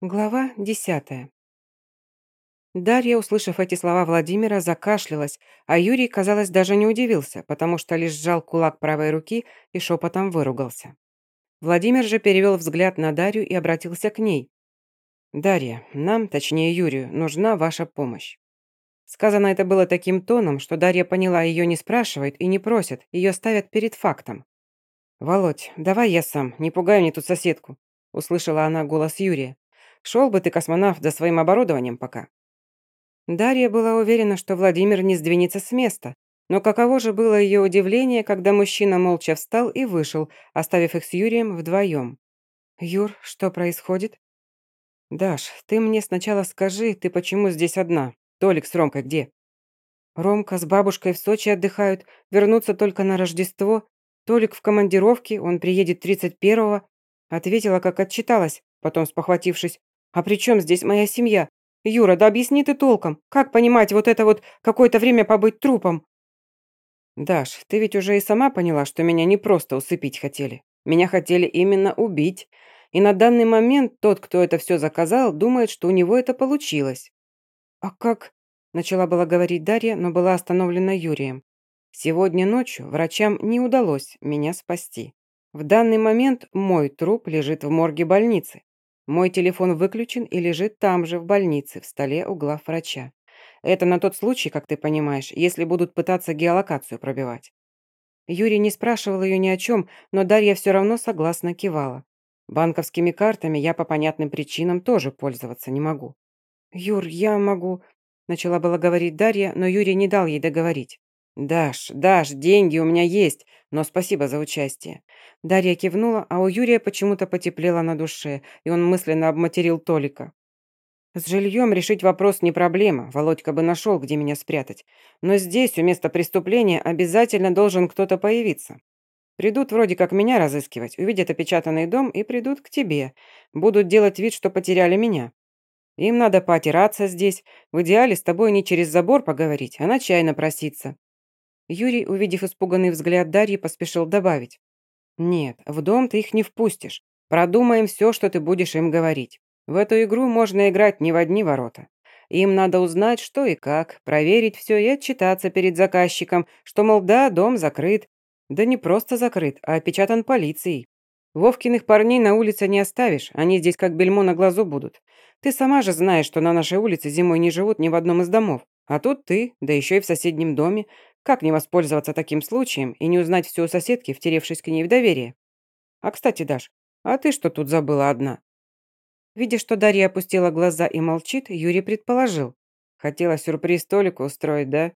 Глава десятая. Дарья, услышав эти слова Владимира, закашлялась, а Юрий, казалось, даже не удивился, потому что лишь сжал кулак правой руки и шепотом выругался. Владимир же перевел взгляд на Дарью и обратился к ней. «Дарья, нам, точнее Юрию, нужна ваша помощь». Сказано это было таким тоном, что Дарья поняла, ее не спрашивают и не просят, ее ставят перед фактом. «Володь, давай я сам, не пугай мне тут соседку», услышала она голос Юрия. Шел бы ты, космонавт, за своим оборудованием пока». Дарья была уверена, что Владимир не сдвинется с места, но каково же было ее удивление, когда мужчина молча встал и вышел, оставив их с Юрием вдвоем. «Юр, что происходит?» «Даш, ты мне сначала скажи, ты почему здесь одна? Толик с Ромкой где?» «Ромка с бабушкой в Сочи отдыхают, вернутся только на Рождество. Толик в командировке, он приедет 31-го». Ответила, как отчиталась, потом спохватившись. «А при чем здесь моя семья? Юра, да объясни ты толком. Как понимать вот это вот какое-то время побыть трупом?» «Даш, ты ведь уже и сама поняла, что меня не просто усыпить хотели. Меня хотели именно убить. И на данный момент тот, кто это все заказал, думает, что у него это получилось». «А как?» – начала была говорить Дарья, но была остановлена Юрием. «Сегодня ночью врачам не удалось меня спасти. В данный момент мой труп лежит в морге больницы. Мой телефон выключен и лежит там же, в больнице, в столе у главврача. Это на тот случай, как ты понимаешь, если будут пытаться геолокацию пробивать. Юрий не спрашивал ее ни о чем, но Дарья все равно согласно кивала. Банковскими картами я по понятным причинам тоже пользоваться не могу. «Юр, я могу...» Начала было говорить Дарья, но Юрий не дал ей договорить. «Даш, Даш, деньги у меня есть, но спасибо за участие». Дарья кивнула, а у Юрия почему-то потеплело на душе, и он мысленно обматерил Толика. «С жильем решить вопрос не проблема, Володька бы нашел, где меня спрятать. Но здесь, у места преступления, обязательно должен кто-то появиться. Придут вроде как меня разыскивать, увидят опечатанный дом и придут к тебе. Будут делать вид, что потеряли меня. Им надо поотираться здесь, в идеале с тобой не через забор поговорить, а на чай напроситься. Юрий, увидев испуганный взгляд Дарьи, поспешил добавить. «Нет, в дом ты их не впустишь. Продумаем все, что ты будешь им говорить. В эту игру можно играть не в одни ворота. Им надо узнать, что и как, проверить все и отчитаться перед заказчиком, что, мол, да, дом закрыт. Да не просто закрыт, а опечатан полицией. Вовкиных парней на улице не оставишь, они здесь как бельмо на глазу будут. Ты сама же знаешь, что на нашей улице зимой не живут ни в одном из домов. А тут ты, да еще и в соседнем доме. Как не воспользоваться таким случаем и не узнать все у соседки, втеревшись к ней в доверие? А, кстати, Даш, а ты что тут забыла одна?» Видя, что Дарья опустила глаза и молчит, Юрий предположил. «Хотела сюрприз Толику устроить, да?»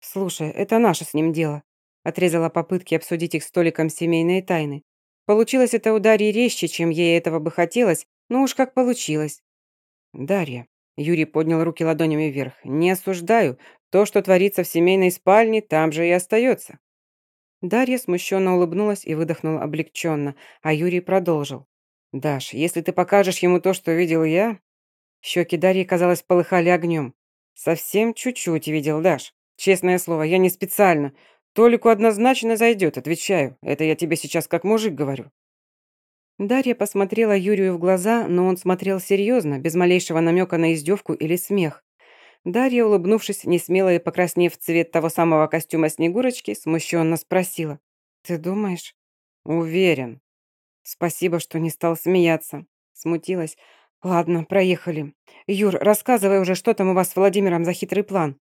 «Слушай, это наше с ним дело», отрезала попытки обсудить их с Толиком семейные тайны. Получилось это у Дарьи резче, чем ей этого бы хотелось, но уж как получилось. «Дарья», Юрий поднял руки ладонями вверх. «Не осуждаю. То, что творится в семейной спальне, там же и остается». Дарья смущенно улыбнулась и выдохнула облегченно, а Юрий продолжил. «Даш, если ты покажешь ему то, что видел я...» Щеки Дарьи, казалось, полыхали огнем. «Совсем чуть-чуть видел, Даш. Честное слово, я не специально. Толику однозначно зайдет, отвечаю. Это я тебе сейчас как мужик говорю. Дарья посмотрела Юрию в глаза, но он смотрел серьезно, без малейшего намека на издевку или смех. Дарья, улыбнувшись, несмело и покраснев цвет того самого костюма Снегурочки, смущенно спросила. «Ты думаешь?» «Уверен». «Спасибо, что не стал смеяться». Смутилась. «Ладно, проехали. Юр, рассказывай уже, что там у вас с Владимиром за хитрый план».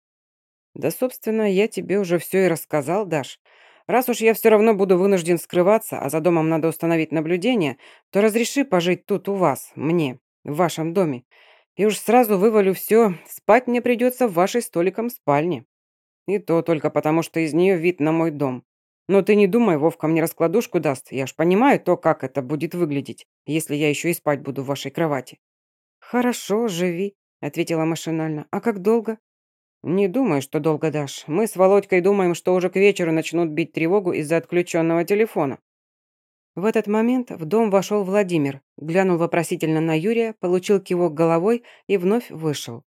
«Да, собственно, я тебе уже все и рассказал, Даш. Раз уж я все равно буду вынужден скрываться, а за домом надо установить наблюдение, то разреши пожить тут у вас, мне, в вашем доме. И уж сразу вывалю все, спать мне придется в вашей столиком спальне. И то только потому, что из нее вид на мой дом. Но ты не думай, Вовка мне раскладушку даст. Я ж понимаю то, как это будет выглядеть, если я еще и спать буду в вашей кровати». «Хорошо, живи», — ответила машинально. «А как долго?» «Не думаю, что долго дашь. Мы с Володькой думаем, что уже к вечеру начнут бить тревогу из-за отключенного телефона». В этот момент в дом вошел Владимир, глянул вопросительно на Юрия, получил кивок головой и вновь вышел.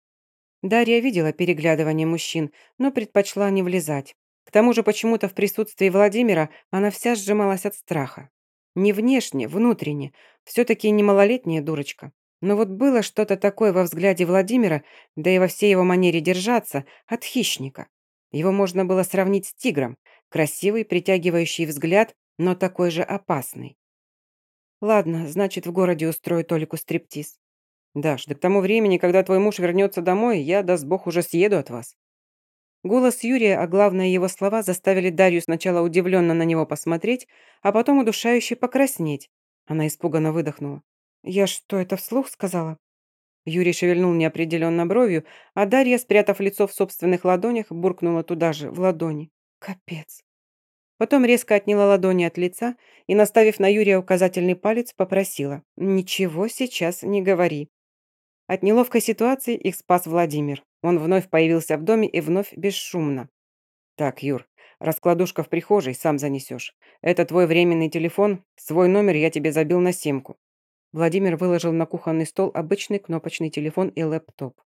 Дарья видела переглядывание мужчин, но предпочла не влезать. К тому же почему-то в присутствии Владимира она вся сжималась от страха. Не внешне, внутренне. Все-таки не малолетняя дурочка. Но вот было что-то такое во взгляде Владимира, да и во всей его манере держаться, от хищника. Его можно было сравнить с тигром. Красивый, притягивающий взгляд, но такой же опасный. Ладно, значит, в городе устрою Толику стриптиз. Даш, да к тому времени, когда твой муж вернется домой, я, даст бог, уже съеду от вас. Голос Юрия, а главное его слова, заставили Дарью сначала удивленно на него посмотреть, а потом удушающе покраснеть. Она испуганно выдохнула. «Я что, это вслух сказала?» Юрий шевельнул неопределенно бровью, а Дарья, спрятав лицо в собственных ладонях, буркнула туда же, в ладони. «Капец». Потом резко отняла ладони от лица и, наставив на Юрия указательный палец, попросила «Ничего сейчас не говори». От неловкой ситуации их спас Владимир. Он вновь появился в доме и вновь бесшумно. «Так, Юр, раскладушка в прихожей, сам занесешь. Это твой временный телефон, свой номер я тебе забил на симку». Владимир выложил на кухонный стол обычный кнопочный телефон и лэптоп.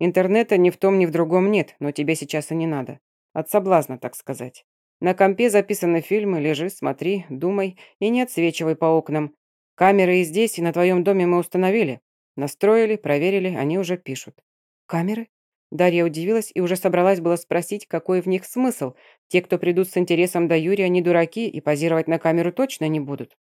«Интернета ни в том, ни в другом нет, но тебе сейчас и не надо. От соблазна, так сказать. На компе записаны фильмы, лежи, смотри, думай и не отсвечивай по окнам. Камеры и здесь, и на твоем доме мы установили. Настроили, проверили, они уже пишут». «Камеры?» Дарья удивилась и уже собралась было спросить, какой в них смысл. Те, кто придут с интересом до Юрия, не дураки и позировать на камеру точно не будут.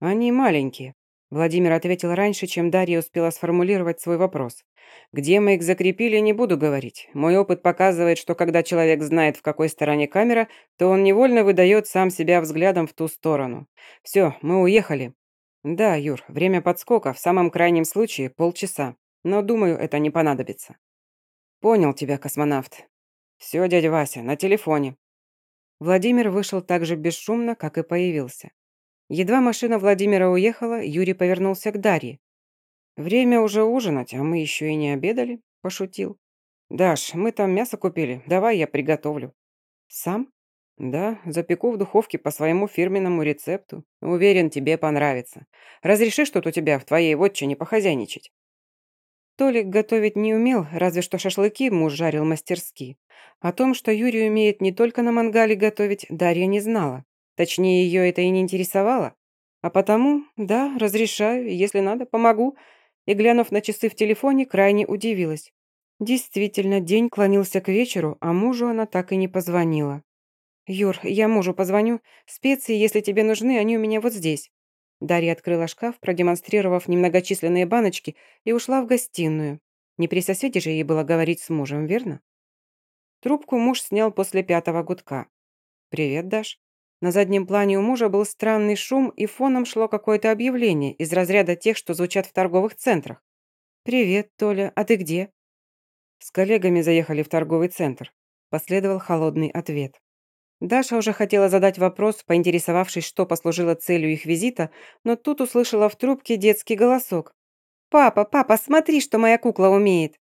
Они маленькие. Владимир ответил раньше, чем Дарья успела сформулировать свой вопрос. Где мы их закрепили, не буду говорить. Мой опыт показывает, что когда человек знает, в какой стороне камера, то он невольно выдает сам себя взглядом в ту сторону. Все, мы уехали. Да, Юр, время подскока, в самом крайнем случае, полчаса. Но, думаю, это не понадобится. «Понял тебя, космонавт. Все, дядя Вася, на телефоне». Владимир вышел так же бесшумно, как и появился. Едва машина Владимира уехала, Юрий повернулся к Дарье. «Время уже ужинать, а мы еще и не обедали», – пошутил. «Даш, мы там мясо купили, давай я приготовлю». «Сам?» «Да, запеку в духовке по своему фирменному рецепту. Уверен, тебе понравится. Разреши что-то у тебя в твоей вотчине похозяйничать». Толик готовить не умел, разве что шашлыки муж жарил мастерски. О том, что Юрий умеет не только на мангале готовить, Дарья не знала. Точнее, ее это и не интересовало. А потому, да, разрешаю, если надо, помогу. И, глянув на часы в телефоне, крайне удивилась. Действительно, день клонился к вечеру, а мужу она так и не позвонила. «Юр, я мужу позвоню. Специи, если тебе нужны, они у меня вот здесь». Дарья открыла шкаф, продемонстрировав немногочисленные баночки, и ушла в гостиную. Не при соседе же ей было говорить с мужем, верно? Трубку муж снял после пятого гудка. «Привет, Даш». На заднем плане у мужа был странный шум, и фоном шло какое-то объявление из разряда тех, что звучат в торговых центрах. «Привет, Толя, а ты где?» «С коллегами заехали в торговый центр», – последовал холодный ответ. Даша уже хотела задать вопрос, поинтересовавшись, что послужило целью их визита, но тут услышала в трубке детский голосок. «Папа, папа, смотри, что моя кукла умеет!»